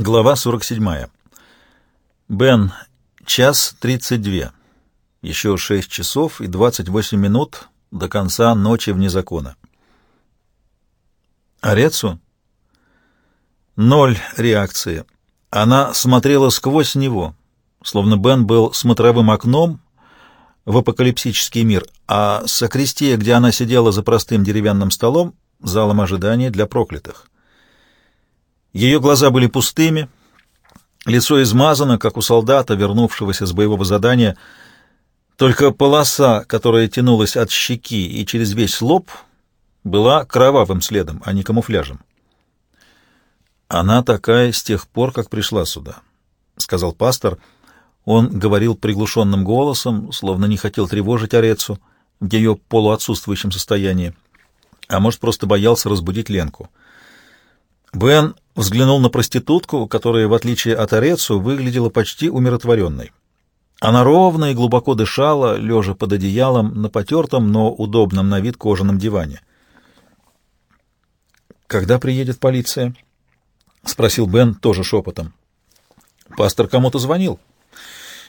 Глава 47. Бен, час 32. Еще 6 часов и 28 минут до конца ночи вне закона. Арецу? Ноль реакции. Она смотрела сквозь него, словно Бен был смотровым окном в апокалипсический мир, а сокрестия, где она сидела за простым деревянным столом, залом ожидания для проклятых. Ее глаза были пустыми, лицо измазано, как у солдата, вернувшегося с боевого задания. Только полоса, которая тянулась от щеки и через весь лоб, была кровавым следом, а не камуфляжем. «Она такая с тех пор, как пришла сюда», — сказал пастор. Он говорил приглушенным голосом, словно не хотел тревожить Орецу в ее полуотсутствующем состоянии, а может, просто боялся разбудить Ленку. Бен взглянул на проститутку, которая, в отличие от Орецу, выглядела почти умиротворенной. Она ровно и глубоко дышала, лежа под одеялом на потертом, но удобном на вид кожаном диване. «Когда приедет полиция?» — спросил Бен тоже шепотом. Пастор кому-то звонил,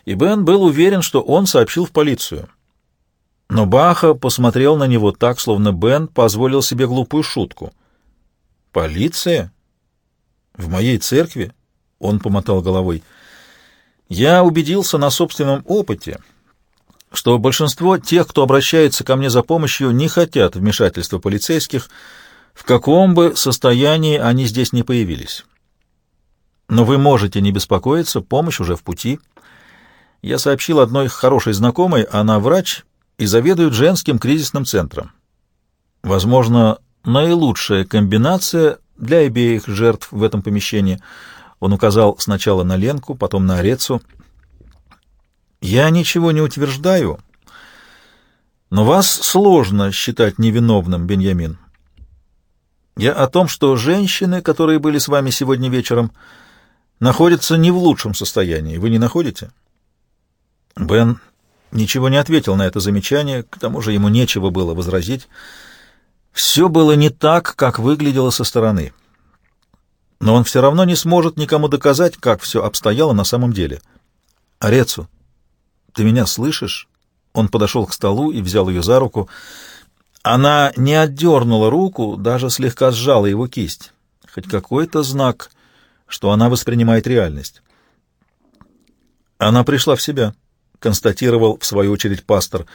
и Бен был уверен, что он сообщил в полицию. Но Баха посмотрел на него так, словно Бен позволил себе глупую шутку. «Полиция? В моей церкви?» — он помотал головой. «Я убедился на собственном опыте, что большинство тех, кто обращается ко мне за помощью, не хотят вмешательства полицейских, в каком бы состоянии они здесь не появились. Но вы можете не беспокоиться, помощь уже в пути. Я сообщил одной хорошей знакомой, она врач и заведует женским кризисным центром. Возможно, наилучшая комбинация для обеих жертв в этом помещении. Он указал сначала на Ленку, потом на Орецу. «Я ничего не утверждаю, но вас сложно считать невиновным, Беньямин. Я о том, что женщины, которые были с вами сегодня вечером, находятся не в лучшем состоянии. Вы не находите?» Бен ничего не ответил на это замечание, к тому же ему нечего было возразить. Все было не так, как выглядело со стороны. Но он все равно не сможет никому доказать, как все обстояло на самом деле. «Арецу, ты меня слышишь?» Он подошел к столу и взял ее за руку. Она не отдернула руку, даже слегка сжала его кисть. Хоть какой-то знак, что она воспринимает реальность. Она пришла в себя, констатировал в свою очередь пастор.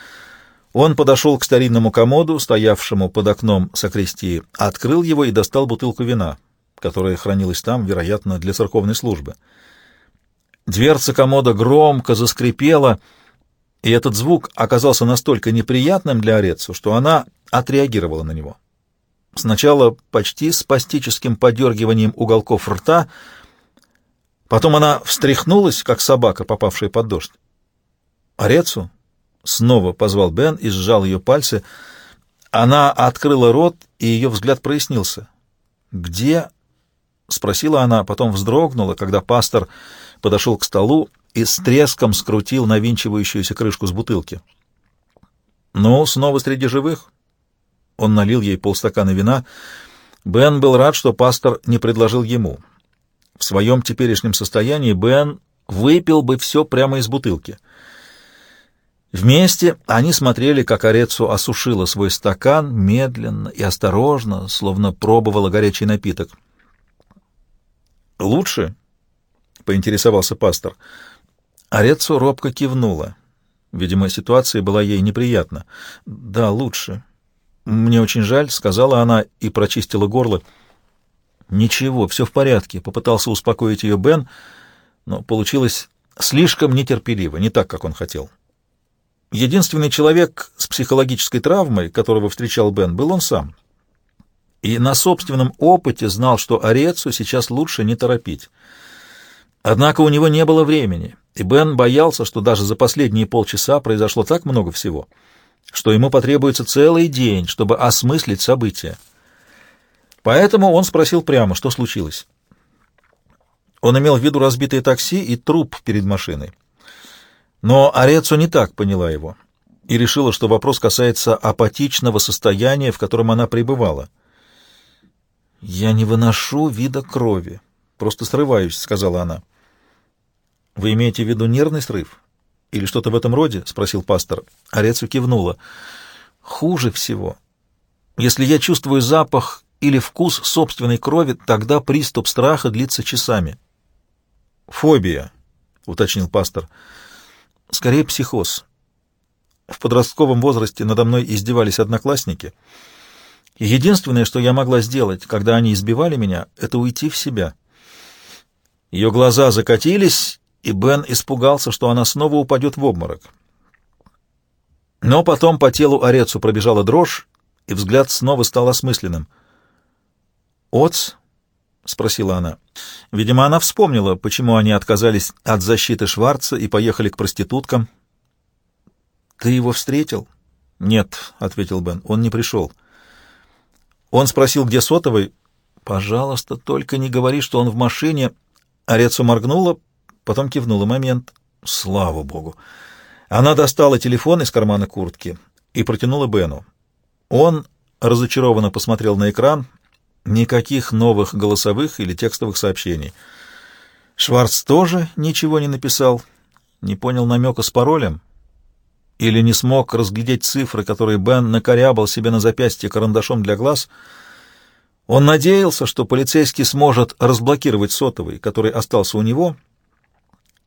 Он подошел к старинному комоду, стоявшему под окном сакристии, открыл его и достал бутылку вина, которая хранилась там, вероятно, для церковной службы. Дверца комода громко заскрипела, и этот звук оказался настолько неприятным для Орецу, что она отреагировала на него. Сначала почти с пастическим подергиванием уголков рта, потом она встряхнулась, как собака, попавшая под дождь. «Орецу?» Снова позвал Бен и сжал ее пальцы. Она открыла рот, и ее взгляд прояснился. «Где?» — спросила она, потом вздрогнула, когда пастор подошел к столу и с треском скрутил навинчивающуюся крышку с бутылки. «Ну, снова среди живых?» Он налил ей полстакана вина. Бен был рад, что пастор не предложил ему. В своем теперешнем состоянии Бен выпил бы все прямо из бутылки — Вместе они смотрели, как Орецу осушила свой стакан медленно и осторожно, словно пробовала горячий напиток. «Лучше?» — поинтересовался пастор. Орецу робко кивнула. Видимо, ситуация была ей неприятна. «Да, лучше. Мне очень жаль», — сказала она и прочистила горло. «Ничего, все в порядке», — попытался успокоить ее Бен, но получилось слишком нетерпеливо, не так, как он хотел. Единственный человек с психологической травмой, которого встречал Бен, был он сам. И на собственном опыте знал, что Орецу сейчас лучше не торопить. Однако у него не было времени, и Бен боялся, что даже за последние полчаса произошло так много всего, что ему потребуется целый день, чтобы осмыслить события. Поэтому он спросил прямо, что случилось. Он имел в виду разбитое такси и труп перед машиной. Но Орецо не так поняла его и решила, что вопрос касается апатичного состояния, в котором она пребывала. «Я не выношу вида крови», просто срываюсь», — сказала она. «Вы имеете в виду нервный срыв? Или что-то в этом роде?» — спросил пастор. Арецу кивнула. «Хуже всего. Если я чувствую запах или вкус собственной крови, тогда приступ страха длится часами». «Фобия», — уточнил пастор. «Скорее психоз. В подростковом возрасте надо мной издевались одноклассники. Единственное, что я могла сделать, когда они избивали меня, это уйти в себя». Ее глаза закатились, и Бен испугался, что она снова упадет в обморок. Но потом по телу Орецу пробежала дрожь, и взгляд снова стал осмысленным. «Оц?» — спросила она. Видимо, она вспомнила, почему они отказались от защиты Шварца и поехали к проституткам. «Ты его встретил?» «Нет», — ответил Бен, — «он не пришел». Он спросил, где сотовый. «Пожалуйста, только не говори, что он в машине Орецу моргнула, потом кивнула. Момент. Слава богу. Она достала телефон из кармана куртки и протянула Бену. Он разочарованно посмотрел на экран. Никаких новых голосовых или текстовых сообщений. Шварц тоже ничего не написал. Не понял намека с паролем. Или не смог разглядеть цифры, которые Бен накорябал себе на запястье карандашом для глаз — он надеялся, что полицейский сможет разблокировать сотовый, который остался у него,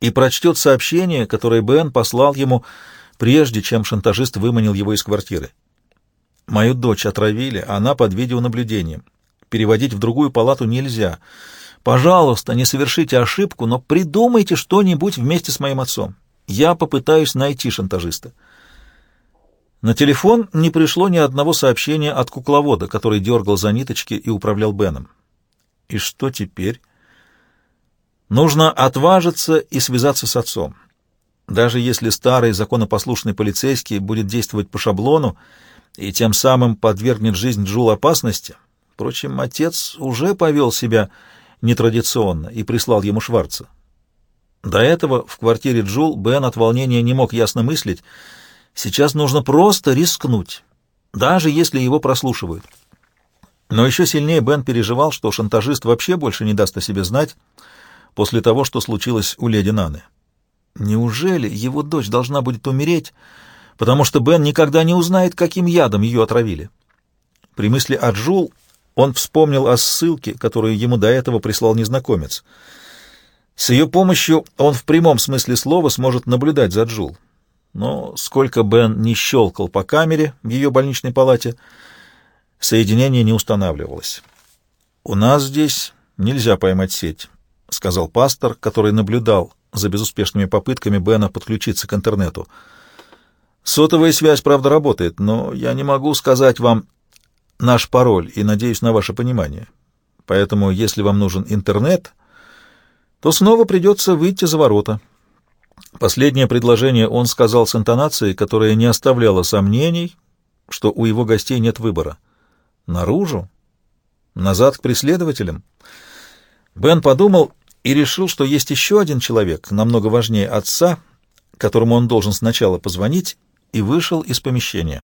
и прочтет сообщение, которое Бен послал ему, прежде чем шантажист выманил его из квартиры. «Мою дочь отравили, она под видеонаблюдением. Переводить в другую палату нельзя. Пожалуйста, не совершите ошибку, но придумайте что-нибудь вместе с моим отцом. Я попытаюсь найти шантажиста». На телефон не пришло ни одного сообщения от кукловода, который дергал за ниточки и управлял Беном. И что теперь? Нужно отважиться и связаться с отцом. Даже если старый законопослушный полицейский будет действовать по шаблону и тем самым подвергнет жизнь Джул опасности, впрочем, отец уже повел себя нетрадиционно и прислал ему Шварца. До этого в квартире Джул Бен от волнения не мог ясно мыслить, Сейчас нужно просто рискнуть, даже если его прослушивают. Но еще сильнее Бен переживал, что шантажист вообще больше не даст о себе знать после того, что случилось у леди Наны. Неужели его дочь должна будет умереть, потому что Бен никогда не узнает, каким ядом ее отравили? При мысли о Джул он вспомнил о ссылке, которую ему до этого прислал незнакомец. С ее помощью он в прямом смысле слова сможет наблюдать за Джул. Но сколько Бен не щелкал по камере в ее больничной палате, соединение не устанавливалось. «У нас здесь нельзя поймать сеть», — сказал пастор, который наблюдал за безуспешными попытками Бена подключиться к интернету. «Сотовая связь, правда, работает, но я не могу сказать вам наш пароль и надеюсь на ваше понимание. Поэтому, если вам нужен интернет, то снова придется выйти за ворота». Последнее предложение он сказал с интонацией, которая не оставляла сомнений, что у его гостей нет выбора. Наружу? Назад к преследователям? Бен подумал и решил, что есть еще один человек, намного важнее отца, которому он должен сначала позвонить, и вышел из помещения.